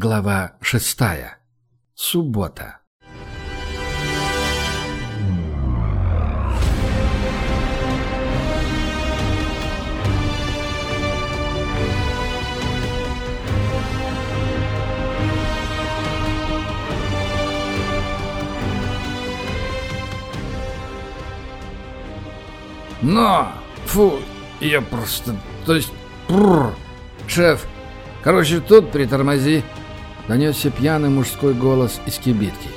Глава шестая. Суббота. Но! Фу! Я просто... То есть... Бррр. Шеф! Короче, тут притормози. Донесся пьяный мужской голос из кибитки.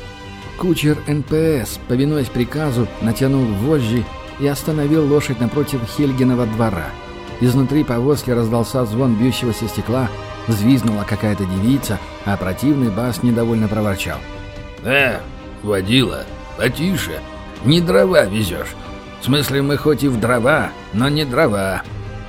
Кучер НПС, повинуясь приказу, натянул вожжи и остановил лошадь напротив Хельгинова двора. Изнутри повозки раздался звон бьющегося стекла, взвизгнула какая-то девица, а противный бас недовольно проворчал. «Э, водила, потише, не дрова везешь. В смысле, мы хоть и в дрова, но не дрова».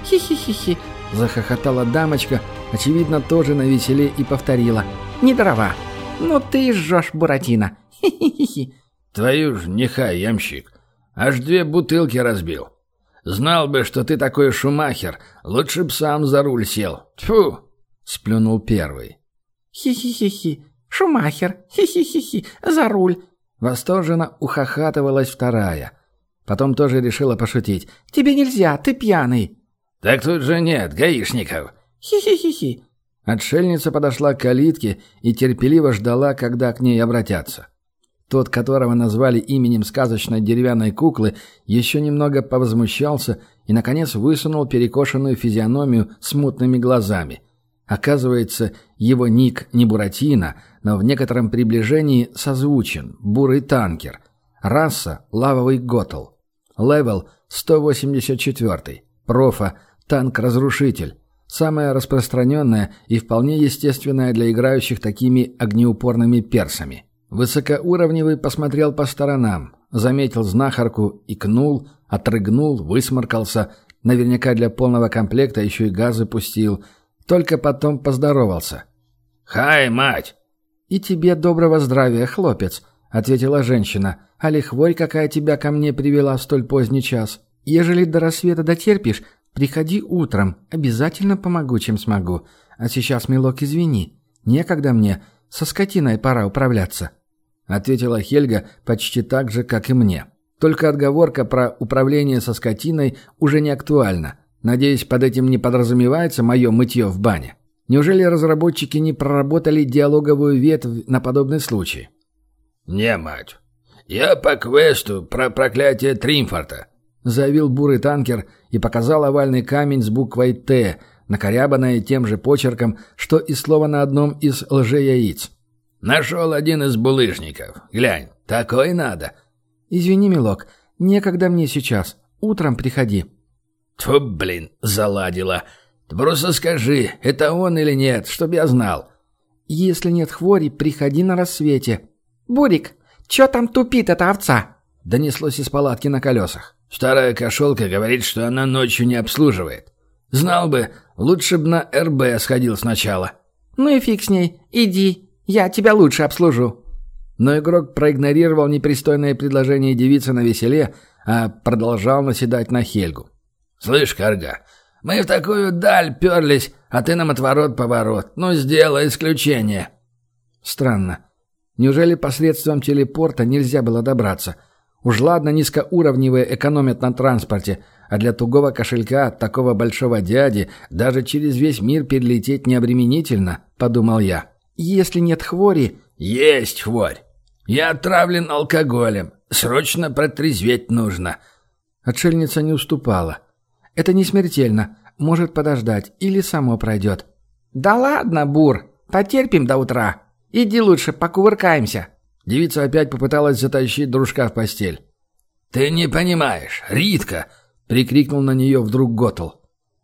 «Хи-хи-хи-хи», — захохотала дамочка, очевидно, тоже на веселе и повторила. «Не дрова. Ну ты и жжешь, Буратино. Хи-хи-хи». «Твою ж нехай, ямщик. Аж две бутылки разбил. Знал бы, что ты такой шумахер, лучше б сам за руль сел. Тьфу!» — сплюнул первый. «Хи-хи-хи-хи. Шумахер. Хи-хи-хи-хи. За руль». Восторженно ухахатывалась вторая. Потом тоже решила пошутить. «Тебе нельзя, ты пьяный». «Так тут же нет гаишников». «Хи-хи-хи-хи». Отшельница подошла к калитке и терпеливо ждала, когда к ней обратятся. Тот, которого назвали именем сказочной деревянной куклы, еще немного повозмущался и, наконец, высунул перекошенную физиономию с мутными глазами. Оказывается, его ник не Буратино, но в некотором приближении созвучен – бурый танкер. Раса – лавовый готл. Левел – 184. Профа – танк-разрушитель. Самая распространенная и вполне естественная для играющих такими огнеупорными персами. Высокоуровневый посмотрел по сторонам, заметил знахарку, икнул, отрыгнул, высморкался, наверняка для полного комплекта еще и газы пустил, только потом поздоровался. «Хай, мать!» «И тебе доброго здравия, хлопец», — ответила женщина. «А лихвой какая тебя ко мне привела в столь поздний час? Ежели до рассвета дотерпишь, Приходи утром, обязательно помогу, чем смогу. А сейчас, милок, извини, некогда мне, со скотиной пора управляться», — ответила Хельга почти так же, как и мне. Только отговорка про управление со скотиной уже не актуальна. Надеюсь, под этим не подразумевается мое мытье в бане. Неужели разработчики не проработали диалоговую ветвь на подобный случай? «Не, мать. Я по квесту про проклятие Тримфорта», — заявил бурый танкер и показал овальный камень с буквой «Т», накорябанное тем же почерком, что и слово на одном из лжеяиц. «Нашел один из булыжников. Глянь, такой надо». «Извини, милок, некогда мне сейчас. Утром приходи». «Тьфу, блин, заладила. Ты просто скажи, это он или нет, чтоб я знал». «Если нет хвори, приходи на рассвете». «Бурик, чё там тупит эта овца?» Донеслось из палатки на колесах. Старая кошелка говорит, что она ночью не обслуживает. Знал бы, лучше бы на РБ сходил сначала. Ну и фиг с ней. Иди, я тебя лучше обслужу. Но игрок проигнорировал непристойное предложение девицы на веселе, а продолжал наседать на Хельгу. «Слышь, Карга, мы в такую даль перлись, а ты нам отворот-поворот. Ну, сделай исключение». Странно. Неужели посредством телепорта нельзя было добраться? Уж ладно низкоуровневые экономят на транспорте, а для тугого кошелька от такого большого дяди даже через весь мир перелететь необременительно, подумал я. Если нет хвори... Есть хворь. Я отравлен алкоголем. Срочно протрезветь нужно. Отшельница не уступала. Это не смертельно. Может подождать. Или само пройдет. Да ладно, Бур. Потерпим до утра. Иди лучше покувыркаемся. Девица опять попыталась затащить дружка в постель. «Ты не понимаешь, Ритка!» — прикрикнул на нее вдруг Готл.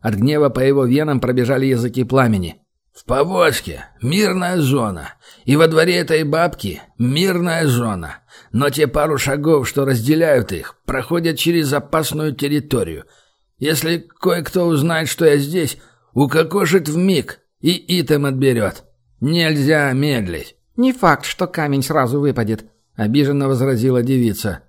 От гнева по его венам пробежали языки пламени. «В повозке мирная зона, и во дворе этой бабки мирная зона, но те пару шагов, что разделяют их, проходят через опасную территорию. Если кое-кто узнает, что я здесь, укокошит миг и итем отберет. Нельзя медлить». «Не факт, что камень сразу выпадет», — обиженно возразила девица.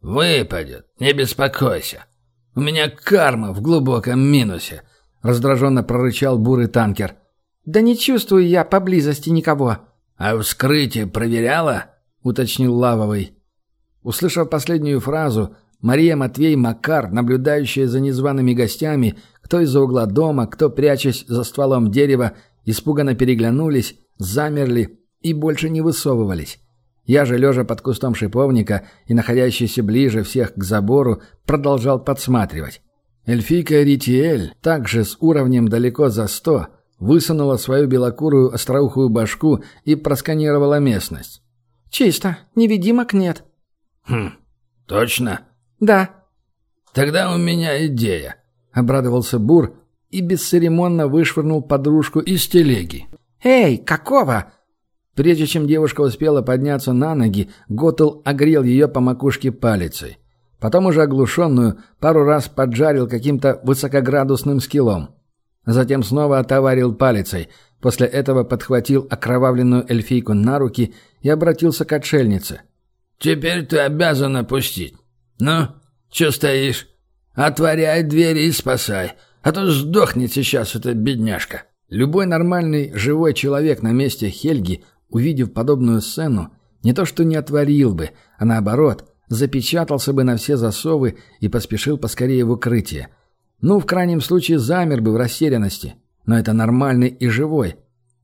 «Выпадет, не беспокойся. У меня карма в глубоком минусе», — раздраженно прорычал бурый танкер. «Да не чувствую я поблизости никого». «А вскрытие проверяла?» — уточнил Лавовый. Услышав последнюю фразу, Мария Матвей Макар, наблюдающая за незваными гостями, кто из-за угла дома, кто прячась за стволом дерева, испуганно переглянулись, замерли и больше не высовывались. Я же, лежа под кустом шиповника и находящийся ближе всех к забору, продолжал подсматривать. Эльфийка Ритиэль, также с уровнем далеко за сто, высунула свою белокурую остроухую башку и просканировала местность. «Чисто. Невидимок нет». «Хм, точно?» «Да». «Тогда у меня идея», — обрадовался Бур и бесцеремонно вышвырнул подружку из телеги. «Эй, какого?» Прежде чем девушка успела подняться на ноги, Готл огрел ее по макушке палицей. Потом уже оглушенную пару раз поджарил каким-то высокоградусным скиллом. Затем снова отоварил палицей. После этого подхватил окровавленную эльфийку на руки и обратился к отшельнице. «Теперь ты обязан опустить. Ну, что стоишь? Отворяй двери и спасай, а то сдохнет сейчас эта бедняжка». Любой нормальный живой человек на месте Хельги увидев подобную сцену, не то что не отворил бы, а наоборот, запечатался бы на все засовы и поспешил поскорее в укрытие. Ну, в крайнем случае, замер бы в растерянности. Но это нормальный и живой.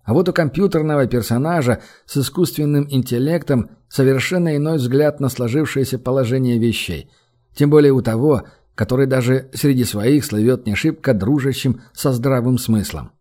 А вот у компьютерного персонажа с искусственным интеллектом совершенно иной взгляд на сложившееся положение вещей. Тем более у того, который даже среди своих слывет не шибко дружащим со здравым смыслом.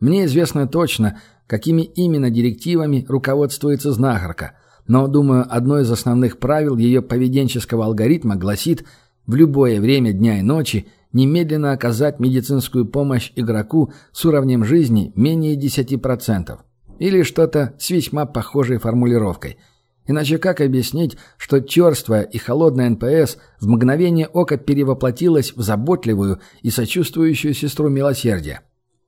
Мне неизвестно точно, какими именно директивами руководствуется знахарка, но, думаю, одно из основных правил ее поведенческого алгоритма гласит в любое время дня и ночи немедленно оказать медицинскую помощь игроку с уровнем жизни менее 10%. Или что-то с весьма похожей формулировкой. Иначе как объяснить, что черствая и холодная НПС в мгновение ока перевоплотилась в заботливую и сочувствующую сестру милосердия?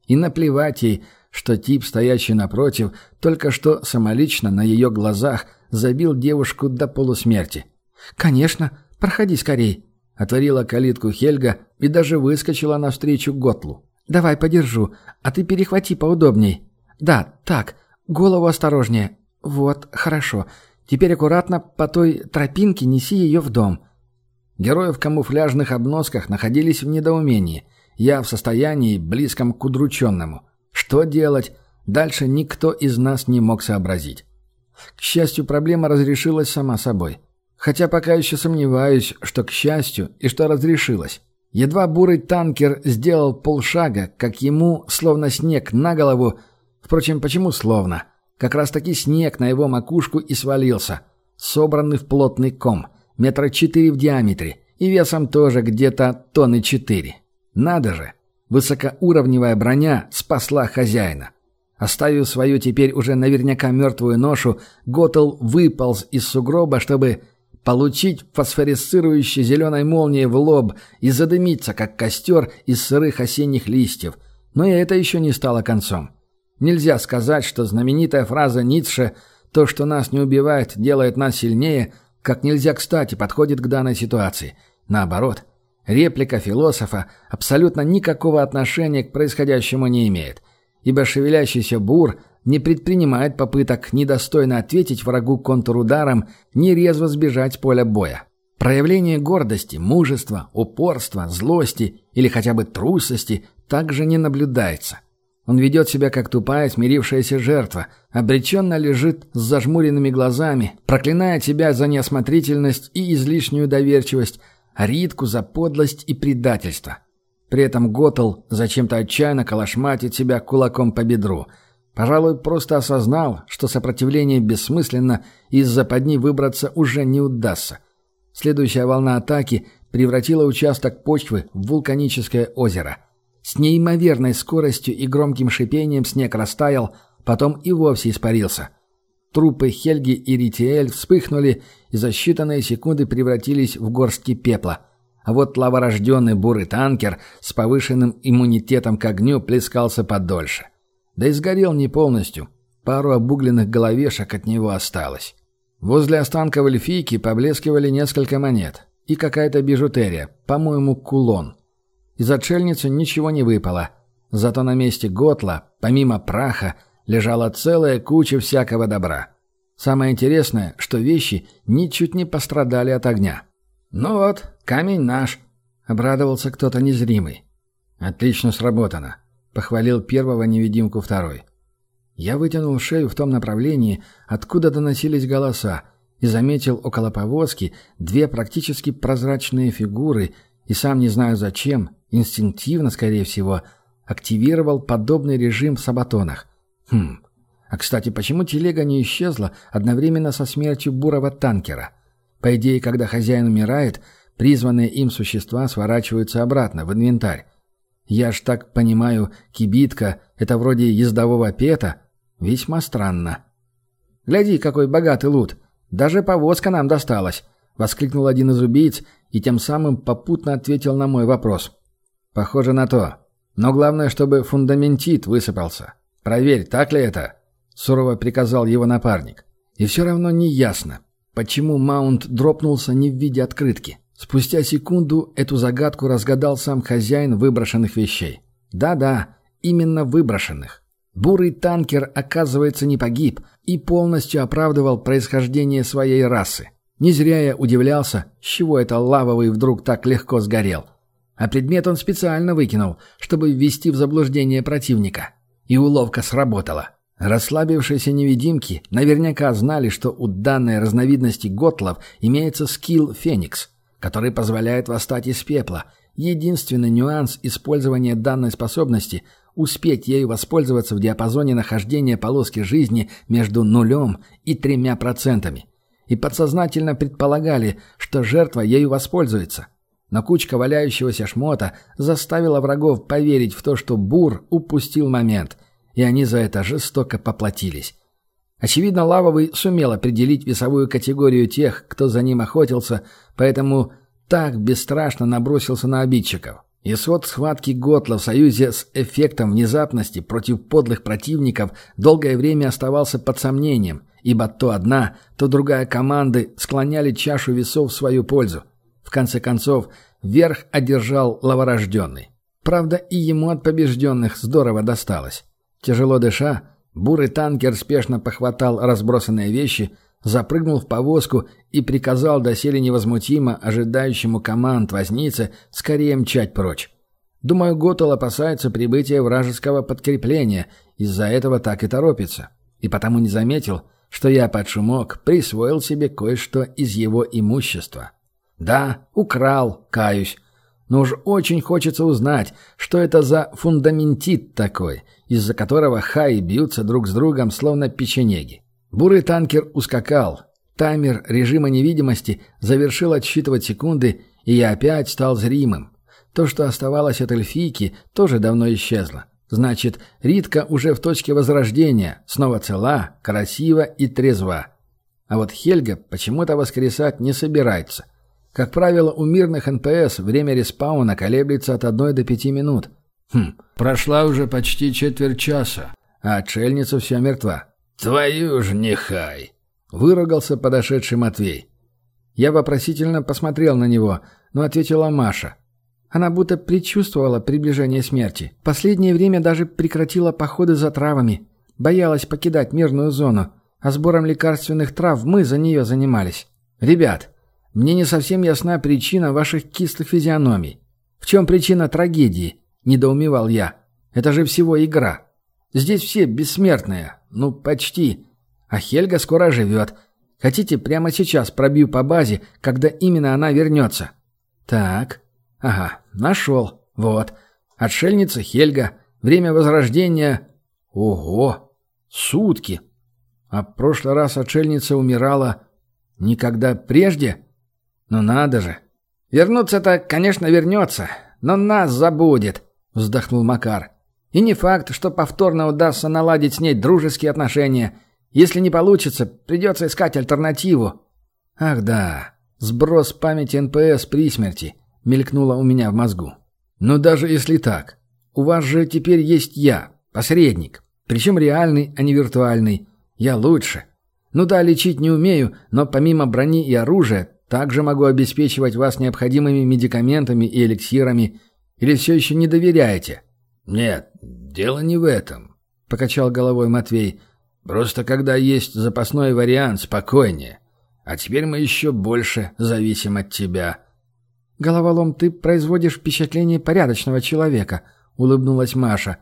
И наплевать ей, что тип, стоящий напротив, только что самолично на ее глазах забил девушку до полусмерти. «Конечно, проходи скорей», — отворила калитку Хельга и даже выскочила навстречу Готлу. «Давай подержу, а ты перехвати поудобней. Да, так, голову осторожнее. Вот, хорошо. Теперь аккуратно по той тропинке неси ее в дом». Герои в камуфляжных обносках находились в недоумении — я в состоянии, близком к удрученному. Что делать? Дальше никто из нас не мог сообразить. К счастью, проблема разрешилась сама собой. Хотя пока еще сомневаюсь, что к счастью и что разрешилась. Едва бурый танкер сделал полшага, как ему, словно снег на голову... Впрочем, почему словно? Как раз-таки снег на его макушку и свалился. Собранный в плотный ком, метра четыре в диаметре, и весом тоже где-то тонны четыре. Надо же! Высокоуровневая броня спасла хозяина. Оставив свою теперь уже наверняка мертвую ношу, Готл выполз из сугроба, чтобы получить фосфоресцирующей зеленой молнией в лоб и задымиться, как костер из сырых осенних листьев. Но и это еще не стало концом. Нельзя сказать, что знаменитая фраза Ницше «то, что нас не убивает, делает нас сильнее», как нельзя кстати подходит к данной ситуации. Наоборот – Реплика философа абсолютно никакого отношения к происходящему не имеет, ибо шевелящийся бур не предпринимает попыток недостойно ответить врагу контрударом, ни резво сбежать с поля боя. Проявление гордости, мужества, упорства, злости или хотя бы трусости также не наблюдается. Он ведет себя как тупая, смирившаяся жертва, обреченно лежит с зажмуренными глазами, проклиная себя за неосмотрительность и излишнюю доверчивость, а Ритку за подлость и предательство. При этом Готл зачем-то отчаянно калашматит себя кулаком по бедру. Пожалуй, просто осознал, что сопротивление бессмысленно и из западни выбраться уже не удастся. Следующая волна атаки превратила участок почвы в вулканическое озеро. С неимоверной скоростью и громким шипением снег растаял, потом и вовсе испарился – Трупы Хельги и Ритиэль вспыхнули и за считанные секунды превратились в горстки пепла. А вот лаворожденный бурый танкер с повышенным иммунитетом к огню плескался подольше. Да и сгорел не полностью. Пару обугленных головешек от него осталось. Возле останков эльфийки поблескивали несколько монет. И какая-то бижутерия, по-моему, кулон. Из отшельницы ничего не выпало. Зато на месте Готла, помимо праха, лежала целая куча всякого добра. Самое интересное, что вещи ничуть не пострадали от огня. «Ну вот, камень наш», — обрадовался кто-то незримый. «Отлично сработано», — похвалил первого невидимку второй. Я вытянул шею в том направлении, откуда доносились голоса, и заметил около повозки две практически прозрачные фигуры, и сам не знаю зачем, инстинктивно, скорее всего, активировал подобный режим в сабатонах. Хм. А, кстати, почему телега не исчезла одновременно со смертью бурого танкера? По идее, когда хозяин умирает, призванные им существа сворачиваются обратно в инвентарь. Я ж так понимаю, кибитка — это вроде ездового пета, Весьма странно. «Гляди, какой богатый лут! Даже повозка нам досталась!» — воскликнул один из убийц и тем самым попутно ответил на мой вопрос. «Похоже на то. Но главное, чтобы фундаментит высыпался. Проверь, так ли это?» — сурово приказал его напарник. И все равно не ясно, почему маунт дропнулся не в виде открытки. Спустя секунду эту загадку разгадал сам хозяин выброшенных вещей. Да-да, именно выброшенных. Бурый танкер, оказывается, не погиб и полностью оправдывал происхождение своей расы. Не зря я удивлялся, с чего это лавовый вдруг так легко сгорел. А предмет он специально выкинул, чтобы ввести в заблуждение противника. И уловка сработала. Расслабившиеся невидимки наверняка знали, что у данной разновидности готлов имеется скилл «Феникс», который позволяет восстать из пепла. Единственный нюанс использования данной способности – успеть ею воспользоваться в диапазоне нахождения полоски жизни между нулем и тремя процентами. И подсознательно предполагали, что жертва ею воспользуется. Но кучка валяющегося шмота заставила врагов поверить в то, что Бур упустил момент, и они за это жестоко поплатились. Очевидно, Лавовый сумел определить весовую категорию тех, кто за ним охотился, поэтому так бесстрашно набросился на обидчиков. Исход схватки Готла в союзе с эффектом внезапности против подлых противников долгое время оставался под сомнением, ибо то одна, то другая команды склоняли чашу весов в свою пользу. В конце концов, верх одержал лаворожденный. Правда, и ему от побежденных здорово досталось. Тяжело дыша, бурый танкер спешно похватал разбросанные вещи, запрыгнул в повозку и приказал доселе невозмутимо ожидающему команд вознице скорее мчать прочь. Думаю, Готел опасается прибытия вражеского подкрепления, из-за этого так и торопится. И потому не заметил, что я под шумок присвоил себе кое-что из его имущества. Да, украл, каюсь. Но уж очень хочется узнать, что это за фундаментит такой, из-за которого хаи бьются друг с другом, словно печенеги. Бурый танкер ускакал. Таймер режима невидимости завершил отсчитывать секунды, и я опять стал зримым. То, что оставалось от эльфийки, тоже давно исчезло. Значит, Ритка уже в точке возрождения, снова цела, красива и трезва. А вот Хельга почему-то воскресать не собирается. Как правило, у мирных НПС время респауна колеблется от одной до пяти минут. Хм, прошла уже почти четверть часа, а отшельница все мертва. «Твою ж нехай!» — выругался подошедший Матвей. Я вопросительно посмотрел на него, но ответила Маша. Она будто предчувствовала приближение смерти. Последнее время даже прекратила походы за травами. Боялась покидать мирную зону, а сбором лекарственных трав мы за нее занимались. «Ребят, мне не совсем ясна причина ваших кислых физиономий. В чем причина трагедии?» – недоумевал я. «Это же всего игра. Здесь все бессмертные, ну, почти. А Хельга скоро живет. Хотите, прямо сейчас пробью по базе, когда именно она вернется? Так. Ага, нашел. Вот. Отшельница Хельга. Время возрождения... Ого! Сутки! А в прошлый раз отшельница умирала никогда прежде? Ну надо же. Вернуться-то, конечно, вернется, но нас забудет, вздохнул Макар. И не факт, что повторно удастся наладить с ней дружеские отношения. Если не получится, придется искать альтернативу. Ах да, сброс памяти НПС при смерти мелькнуло у меня в мозгу. Но даже если так, у вас же теперь есть я, посредник. Причем реальный, а не виртуальный. Я лучше. Ну да, лечить не умею, но помимо брони и оружия, также могу обеспечивать вас необходимыми медикаментами и эликсирами. Или все еще не доверяете? «Нет, дело не в этом», — покачал головой Матвей. «Просто когда есть запасной вариант, спокойнее. А теперь мы еще больше зависим от тебя». «Головолом, ты производишь впечатление порядочного человека», — улыбнулась Маша.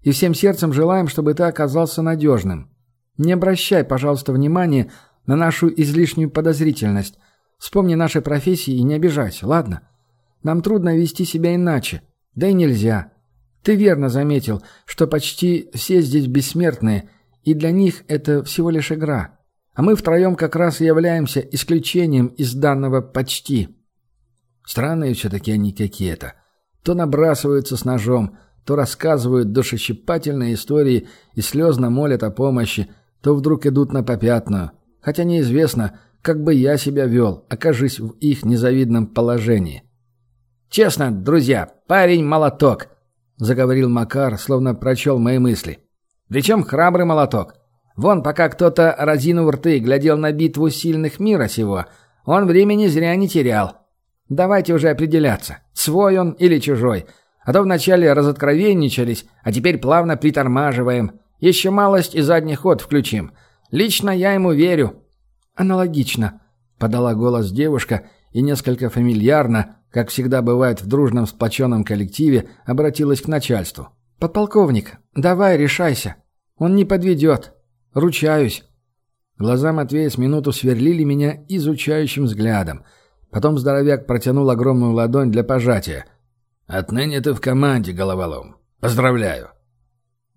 «И всем сердцем желаем, чтобы ты оказался надежным. Не обращай, пожалуйста, внимания на нашу излишнюю подозрительность. Вспомни наши профессии и не обижайся, ладно? Нам трудно вести себя иначе. Да и нельзя. Ты верно заметил, что почти все здесь бессмертные, и для них это всего лишь игра. А мы втроем как раз и являемся исключением из данного «почти». Странные все-таки они какие-то. То набрасываются с ножом, то рассказывают душещипательные истории и слезно молят о помощи, то вдруг идут на попятную. Хотя неизвестно, как бы я себя вел, окажись в их незавидном положении. «Честно, друзья, парень молоток», — заговорил Макар, словно прочел мои мысли. «Причем храбрый молоток. Вон, пока кто-то, разинув рты, глядел на битву сильных мира сего, он времени зря не терял. Давайте уже определяться, свой он или чужой. А то вначале разоткровенничались, а теперь плавно притормаживаем. Еще малость и задний ход включим. Лично я ему верю». «Аналогично», — подала голос девушка и несколько фамильярно, как всегда бывает в дружном сплоченном коллективе, обратилась к начальству. «Подполковник, давай решайся. Он не подведет. Ручаюсь». Глаза Матвея с минуту сверлили меня изучающим взглядом. Потом здоровяк протянул огромную ладонь для пожатия. «Отныне ты в команде, головолом. Поздравляю».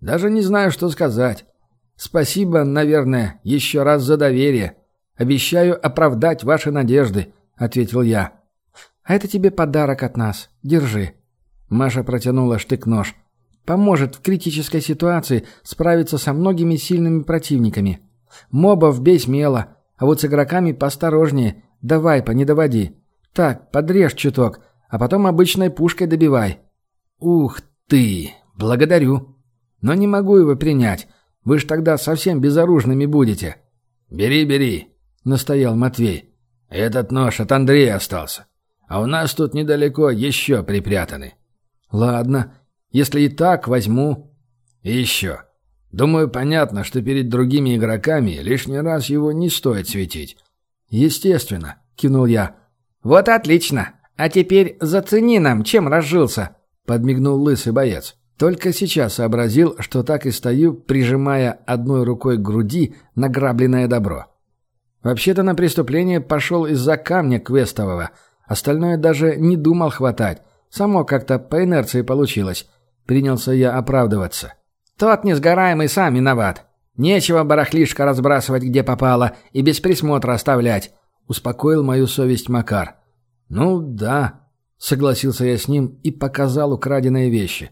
«Даже не знаю, что сказать. Спасибо, наверное, еще раз за доверие. Обещаю оправдать ваши надежды», — ответил я. «А это тебе подарок от нас. Держи». Маша протянула штык-нож. «Поможет в критической ситуации справиться со многими сильными противниками. Мобов бей смело, а вот с игроками посторожнее. Давай, по не доводи. Так, подрежь чуток, а потом обычной пушкой добивай». «Ух ты! Благодарю. Но не могу его принять. Вы ж тогда совсем безоружными будете». «Бери, бери», — настоял Матвей. «Этот нож от Андрея остался. А у нас тут недалеко еще припрятаны. Ладно, если и так, возьму. И еще. Думаю, понятно, что перед другими игроками лишний раз его не стоит светить. Естественно, кивнул я. Вот отлично. А теперь зацени нам, чем разжился, подмигнул лысый боец. Только сейчас сообразил, что так и стою, прижимая одной рукой к груди награбленное добро. Вообще-то на преступление пошел из-за камня квестового — Остальное даже не думал хватать. Само как-то по инерции получилось. Принялся я оправдываться. «Тот несгораемый сам виноват. Нечего барахлишко разбрасывать где попало и без присмотра оставлять», — успокоил мою совесть Макар. «Ну да», — согласился я с ним и показал украденные вещи.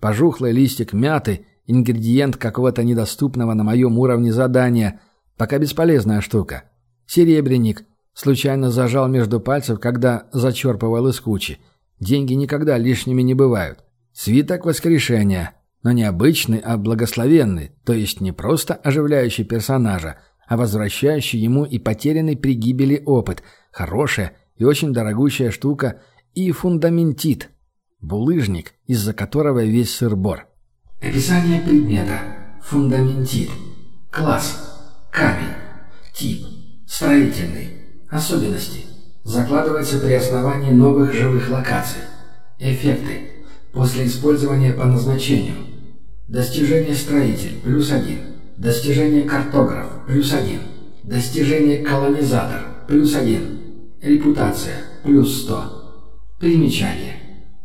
Пожухлый листик мяты, ингредиент какого-то недоступного на моем уровне задания, пока бесполезная штука. Серебряник, Случайно зажал между пальцев, когда зачерпывал из кучи. Деньги никогда лишними не бывают. Свиток воскрешения. Но не обычный, а благословенный. То есть не просто оживляющий персонажа, а возвращающий ему и потерянный при гибели опыт. Хорошая и очень дорогущая штука. И фундаментит. Булыжник, из-за которого весь сыр-бор. Описание предмета. Фундаментит. Класс. Камень. Тип. Строительный. Особенности. Закладывается при основании новых живых локаций. Эффекты. После использования по назначению. Достижение строитель – плюс один. Достижение картограф – плюс один. Достижение колонизатор – плюс один. Репутация – плюс сто. Примечание.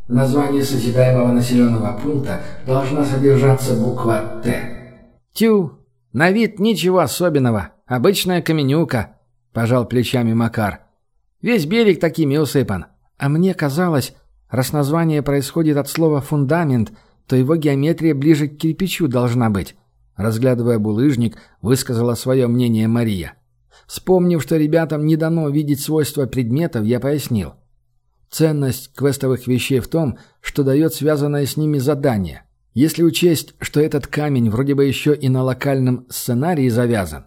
В названии созидаемого населенного пункта должна содержаться буква «Т». Тю! На вид ничего особенного. Обычная каменюка пожал плечами Макар. Весь берег такими усыпан. А мне казалось, раз название происходит от слова «фундамент», то его геометрия ближе к кирпичу должна быть. Разглядывая булыжник, высказала свое мнение Мария. Вспомнив, что ребятам не дано видеть свойства предметов, я пояснил. Ценность квестовых вещей в том, что дает связанное с ними задание. Если учесть, что этот камень вроде бы еще и на локальном сценарии завязан,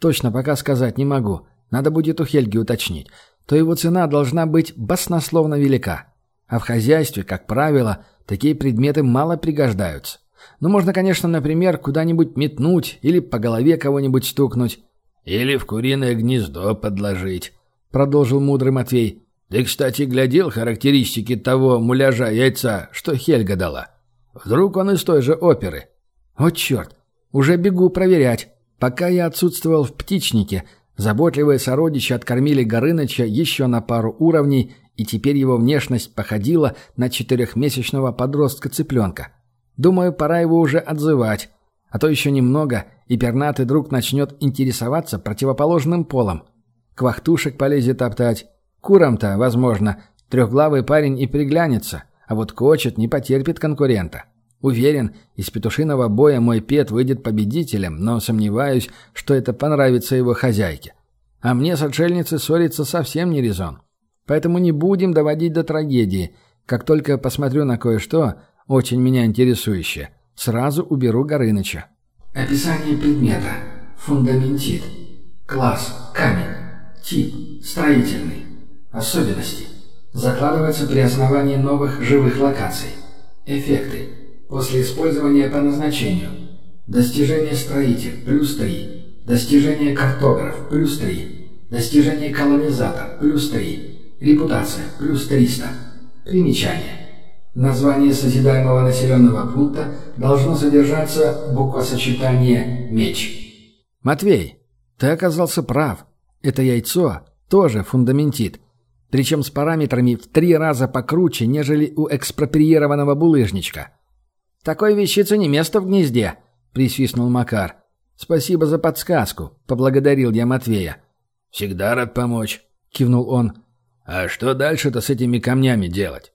точно пока сказать не могу – надо будет у Хельги уточнить, то его цена должна быть баснословно велика. А в хозяйстве, как правило, такие предметы мало пригождаются. Ну, можно, конечно, например, куда-нибудь метнуть или по голове кого-нибудь стукнуть. Или в куриное гнездо подложить, — продолжил мудрый Матвей. Ты, кстати, глядел характеристики того муляжа яйца, что Хельга дала? Вдруг он из той же оперы? О, черт! Уже бегу проверять. Пока я отсутствовал в птичнике, заботливые сородичи откормили Горыныча еще на пару уровней, и теперь его внешность походила на четырехмесячного подростка-цыпленка. Думаю, пора его уже отзывать, а то еще немного, и пернатый друг начнет интересоваться противоположным полом. Квахтушек полезет топтать. Курам-то, возможно, трехглавый парень и приглянется, а вот кочет не потерпит конкурента. Уверен, из петушиного боя мой пет выйдет победителем, но сомневаюсь, что это понравится его хозяйке. А мне с отшельницей ссориться совсем не резон. Поэтому не будем доводить до трагедии. Как только посмотрю на кое-что, очень меня интересующее, сразу уберу Горыныча. Описание предмета. Фундаментит. Класс. Камень. Тип. Строительный. Особенности. Закладывается при основании новых живых локаций. Эффекты. После использования по назначению. Достижение строитель – плюс 3. Достижение картограф – плюс 3. Достижение колонизатор – плюс 3. Репутация – плюс 300. Примечание. Название созидаемого населенного пункта должно содержаться буквосочетание «меч». «Матвей, ты оказался прав. Это яйцо тоже фундаментит. Причем с параметрами в три раза покруче, нежели у экспроприированного булыжничка». «Такой вещице не место в гнезде», — присвистнул Макар. «Спасибо за подсказку», — поблагодарил я Матвея. «Всегда рад помочь», — кивнул он. «А что дальше-то с этими камнями делать?»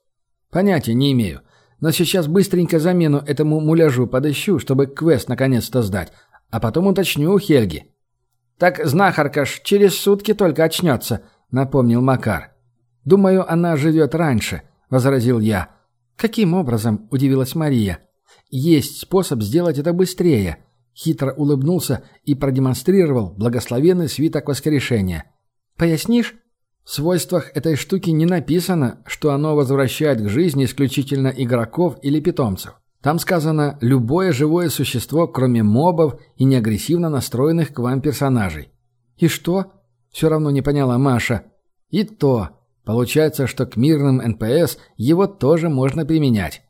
«Понятия не имею. Но сейчас быстренько замену этому муляжу подыщу, чтобы квест наконец-то сдать, а потом уточню у Хельги». «Так знахарка ж через сутки только очнется», — напомнил Макар. «Думаю, она живет раньше», — возразил я. «Каким образом?» — удивилась Мария. «Есть способ сделать это быстрее», — хитро улыбнулся и продемонстрировал благословенный свиток воскрешения. «Пояснишь?» В свойствах этой штуки не написано, что оно возвращает к жизни исключительно игроков или питомцев. Там сказано «любое живое существо, кроме мобов и неагрессивно настроенных к вам персонажей». «И что?» – все равно не поняла Маша. «И то. Получается, что к мирным НПС его тоже можно применять».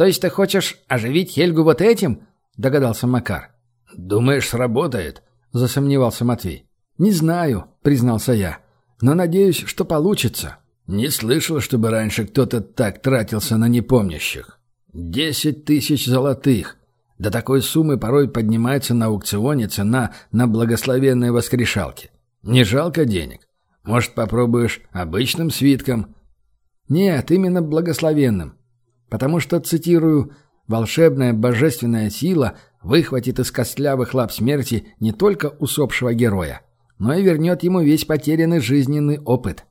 «То есть ты хочешь оживить Хельгу вот этим?» – догадался Макар. «Думаешь, сработает?» – засомневался Матвей. «Не знаю», – признался я но надеюсь, что получится». «Не слышал, чтобы раньше кто-то так тратился на непомнящих. Десять тысяч золотых. До такой суммы порой поднимается на аукционе цена на благословенные воскрешалки. Не жалко денег? Может, попробуешь обычным свитком?» «Нет, именно благословенным. Потому что, цитирую, «волшебная божественная сила выхватит из костлявых лап смерти не только усопшего героя, но и вернет ему весь потерянный жизненный опыт.